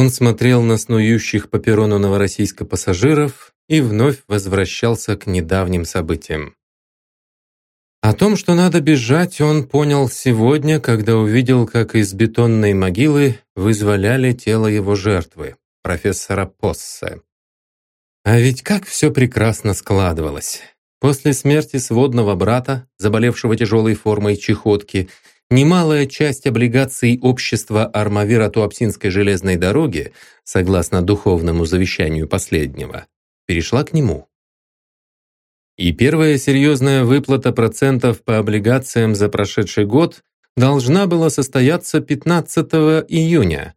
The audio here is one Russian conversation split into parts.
Он смотрел на снующих по перрону Новороссийска пассажиров и вновь возвращался к недавним событиям. О том, что надо бежать, он понял сегодня, когда увидел, как из бетонной могилы вызволяли тело его жертвы, профессора Поссе. А ведь как все прекрасно складывалось. После смерти сводного брата, заболевшего тяжелой формой чехотки, немалая часть облигаций общества Армавира Туапсинской железной дороги, согласно духовному завещанию последнего, перешла к нему. И первая серьезная выплата процентов по облигациям за прошедший год должна была состояться 15 июня,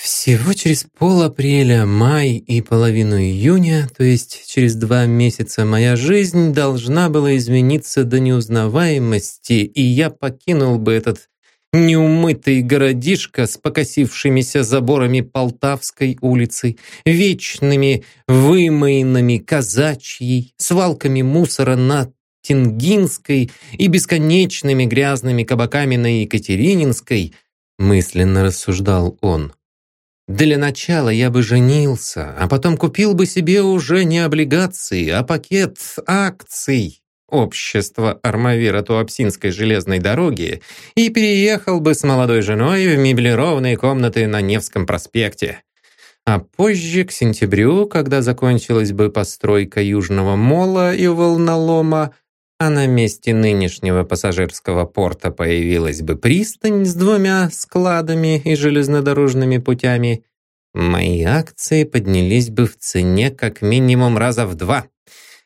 всего через пол апреля, май и половину июня, то есть через два месяца, моя жизнь должна была измениться до неузнаваемости, и я покинул бы этот неумытый городишко с покосившимися заборами Полтавской улицы, вечными вымоинами казачьей, свалками мусора на Тенгинской и бесконечными грязными кабаками на Екатерининской, мысленно рассуждал он. Для начала я бы женился, а потом купил бы себе уже не облигации, а пакет акций общества Армавира Туапсинской железной дороги и переехал бы с молодой женой в меблированные комнаты на Невском проспекте. А позже, к сентябрю, когда закончилась бы постройка Южного мола и волнолома, а на месте нынешнего пассажирского порта появилась бы пристань с двумя складами и железнодорожными путями, мои акции поднялись бы в цене как минимум раза в два.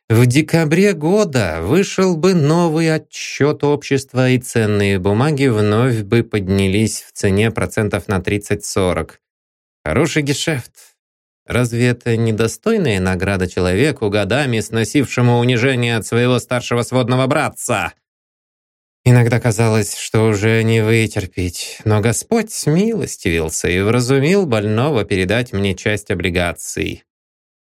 В декабре года вышел бы новый отчет общества, и ценные бумаги вновь бы поднялись в цене процентов на 30-40. Хороший гешефт. Разве это недостойная награда человеку, годами сносившему унижение от своего старшего сводного братца? Иногда казалось, что уже не вытерпеть, но Господь смилостивился и вразумил больного передать мне часть облигаций.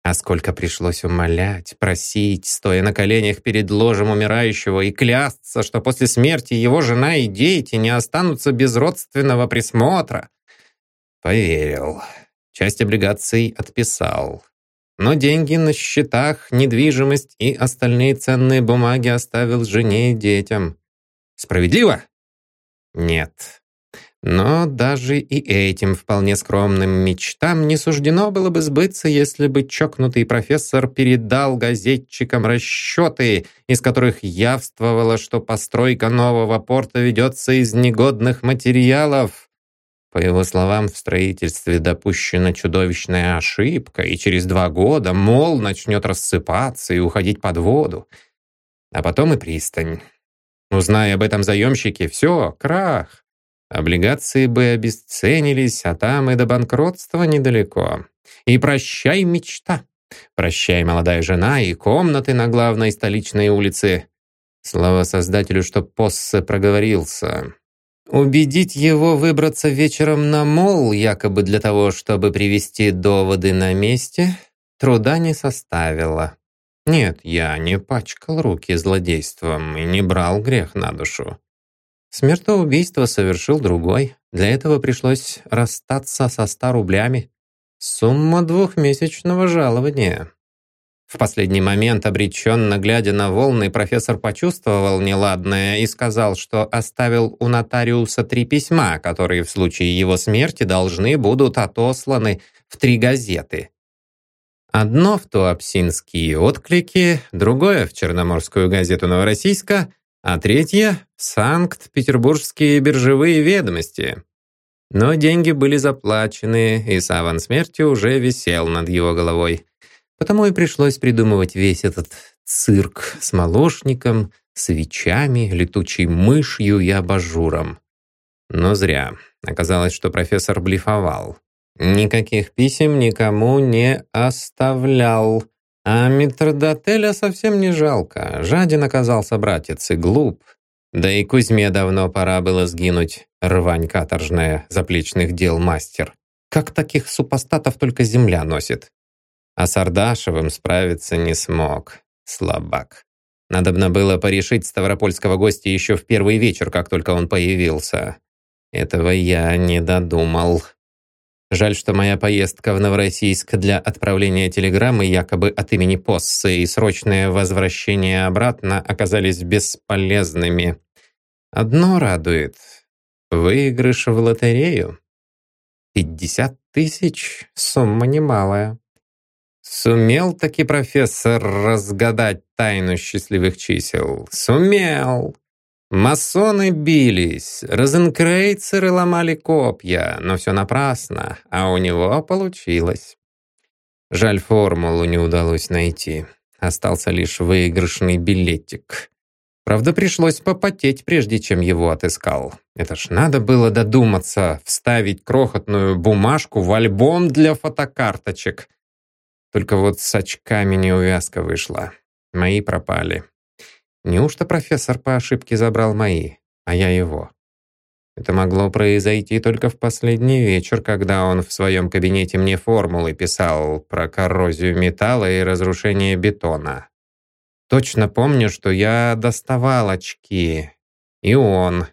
А сколько пришлось умолять, просить, стоя на коленях перед ложем умирающего и клясться, что после смерти его жена и дети не останутся без родственного присмотра. Поверил. Часть облигаций отписал. Но деньги на счетах, недвижимость и остальные ценные бумаги оставил жене и детям. Справедливо? Нет. Но даже и этим вполне скромным мечтам не суждено было бы сбыться, если бы чокнутый профессор передал газетчикам расчеты, из которых явствовало, что постройка нового порта ведется из негодных материалов. По его словам, в строительстве допущена чудовищная ошибка, и через два года мол начнет рассыпаться и уходить под воду. А потом и пристань. Узная об этом заемщики, все, крах. Облигации бы обесценились, а там и до банкротства недалеко. И прощай мечта. Прощай молодая жена и комнаты на главной столичной улице. Слава создателю, что Поссе проговорился. Убедить его выбраться вечером на мол, якобы для того, чтобы привести доводы на месте, труда не составило. Нет, я не пачкал руки злодейством и не брал грех на душу. Смертоубийство совершил другой. Для этого пришлось расстаться со ста рублями. Сумма двухмесячного жалования. В последний момент, обреченно глядя на волны, профессор почувствовал неладное и сказал, что оставил у нотариуса три письма, которые в случае его смерти должны будут отосланы в три газеты. Одно в Туапсинские отклики, другое в Черноморскую газету «Новороссийска», а третье в Санкт-Петербургские биржевые ведомости. Но деньги были заплачены, и саван смерти уже висел над его головой. Потому и пришлось придумывать весь этот цирк с молочником, свечами, летучей мышью и абажуром. Но зря. Оказалось, что профессор блефовал. Никаких писем никому не оставлял. А Митродотеля совсем не жалко. Жадин оказался братец и глуп. Да и Кузьме давно пора было сгинуть. Рвань каторжная, заплечных дел мастер. Как таких супостатов только земля носит. А с Ардашевым справиться не смог. Слабак. Надобно было порешить ставропольского гостя еще в первый вечер, как только он появился. Этого я не додумал. Жаль, что моя поездка в Новороссийск для отправления телеграммы якобы от имени Поссы и срочное возвращение обратно оказались бесполезными. Одно радует. Выигрыш в лотерею. Пятьдесят тысяч — сумма немалая. Сумел таки профессор разгадать тайну счастливых чисел? Сумел! Масоны бились, розенкрейцеры ломали копья, но все напрасно, а у него получилось. Жаль, формулу не удалось найти. Остался лишь выигрышный билетик. Правда, пришлось попотеть, прежде чем его отыскал. Это ж надо было додуматься, вставить крохотную бумажку в альбом для фотокарточек. Только вот с очками неувязка вышла. Мои пропали. Неужто профессор по ошибке забрал мои, а я его? Это могло произойти только в последний вечер, когда он в своем кабинете мне формулы писал про коррозию металла и разрушение бетона. Точно помню, что я доставал очки. И он.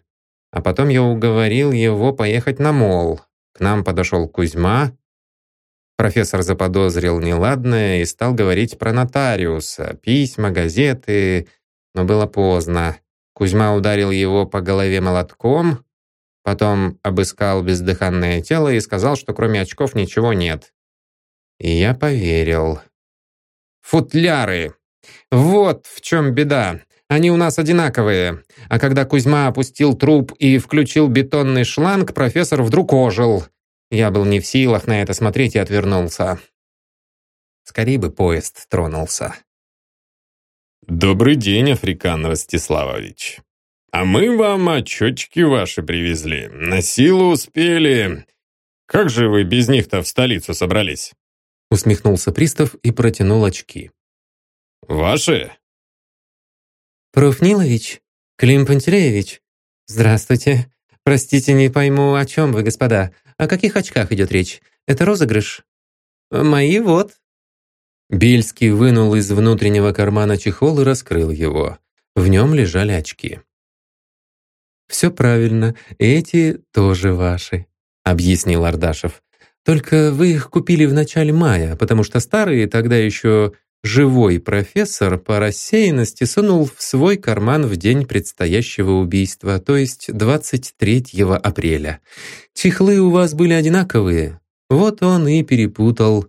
А потом я уговорил его поехать на мол. К нам подошел Кузьма. Профессор заподозрил неладное и стал говорить про нотариуса, письма, газеты, но было поздно. Кузьма ударил его по голове молотком, потом обыскал бездыханное тело и сказал, что кроме очков ничего нет. И я поверил. «Футляры! Вот в чем беда. Они у нас одинаковые. А когда Кузьма опустил труп и включил бетонный шланг, профессор вдруг ожил. Я был не в силах на это смотреть и отвернулся. Скорее бы поезд тронулся. «Добрый день, Африкан Ростиславович. А мы вам отчетчики ваши привезли. На силу успели. Как же вы без них-то в столицу собрались?» Усмехнулся пристав и протянул очки. «Ваши?» «Профнилович, Клим Пантелеевич, здравствуйте. Простите, не пойму, о чем вы, господа. О каких очках идет речь? Это розыгрыш?» «Мои вот», Бельский вынул из внутреннего кармана чехол и раскрыл его. В нем лежали очки. «Все правильно, эти тоже ваши», — объяснил Ардашев. «Только вы их купили в начале мая, потому что старые, тогда еще живой профессор по рассеянности сунул в свой карман в день предстоящего убийства, то есть 23 апреля. Чехлы у вас были одинаковые, вот он и перепутал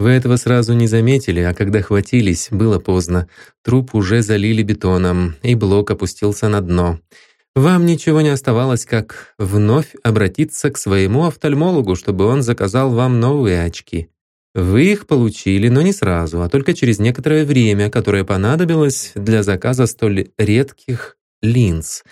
вы этого сразу не заметили, а когда хватились, было поздно. Труп уже залили бетоном, и блок опустился на дно. Вам ничего не оставалось, как вновь обратиться к своему офтальмологу, чтобы он заказал вам новые очки. Вы их получили, но не сразу, а только через некоторое время, которое понадобилось для заказа столь редких линз.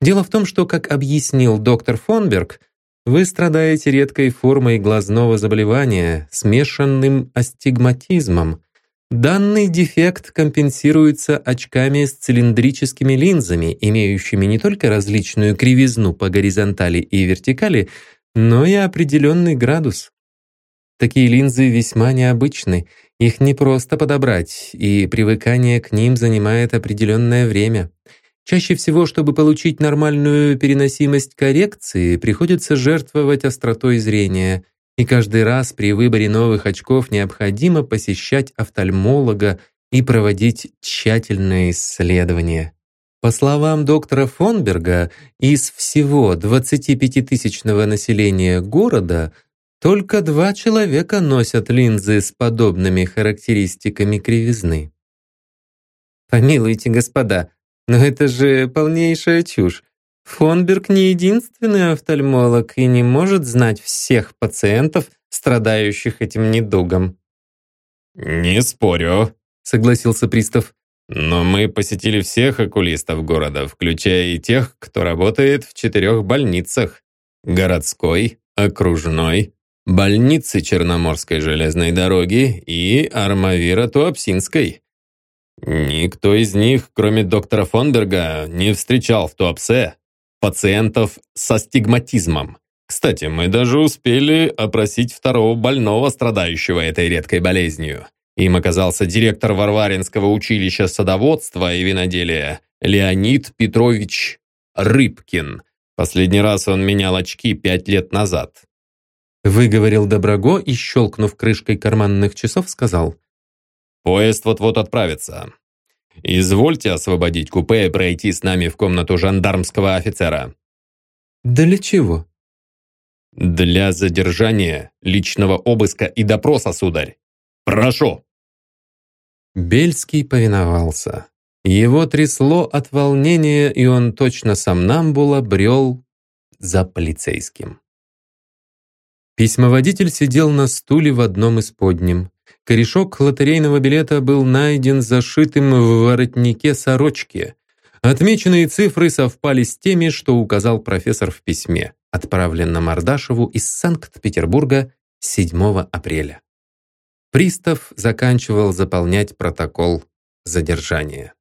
Дело в том, что, как объяснил доктор Фонберг, вы страдаете редкой формой глазного заболевания, смешанным астигматизмом. Данный дефект компенсируется очками с цилиндрическими линзами, имеющими не только различную кривизну по горизонтали и вертикали, но и определенный градус. Такие линзы весьма необычны, их не просто подобрать, и привыкание к ним занимает определенное время — Чаще всего, чтобы получить нормальную переносимость коррекции, приходится жертвовать остротой зрения, и каждый раз при выборе новых очков необходимо посещать офтальмолога и проводить тщательное исследование. По словам доктора Фонберга, из всего 25-тысячного населения города только два человека носят линзы с подобными характеристиками кривизны. «Помилуйте, господа, но это же полнейшая чушь. Фонберг не единственный офтальмолог и не может знать всех пациентов, страдающих этим недугом. «Не спорю», — согласился пристав. «Но мы посетили всех окулистов города, включая и тех, кто работает в четырех больницах. Городской, окружной, больницы Черноморской железной дороги и Армавира-Туапсинской. Никто из них, кроме доктора Фонберга, не встречал в Туапсе пациентов со стигматизмом. Кстати, мы даже успели опросить второго больного, страдающего этой редкой болезнью. Им оказался директор Варваринского училища садоводства и виноделия Леонид Петрович Рыбкин. Последний раз он менял очки пять лет назад. Выговорил Доброго и, щелкнув крышкой карманных часов, сказал. «Поезд вот-вот отправится. Извольте освободить купе и пройти с нами в комнату жандармского офицера». «Для чего?» «Для задержания, личного обыска и допроса, сударь. Прошу!» Бельский повиновался. Его трясло от волнения, и он точно сам Намбула брел за полицейским. Письмоводитель сидел на стуле в одном из подним. Корешок лотерейного билета был найден зашитым в воротнике сорочки. Отмеченные цифры совпали с теми, что указал профессор в письме, отправленном Ардашеву из Санкт-Петербурга 7 апреля. Пристав заканчивал заполнять протокол задержания.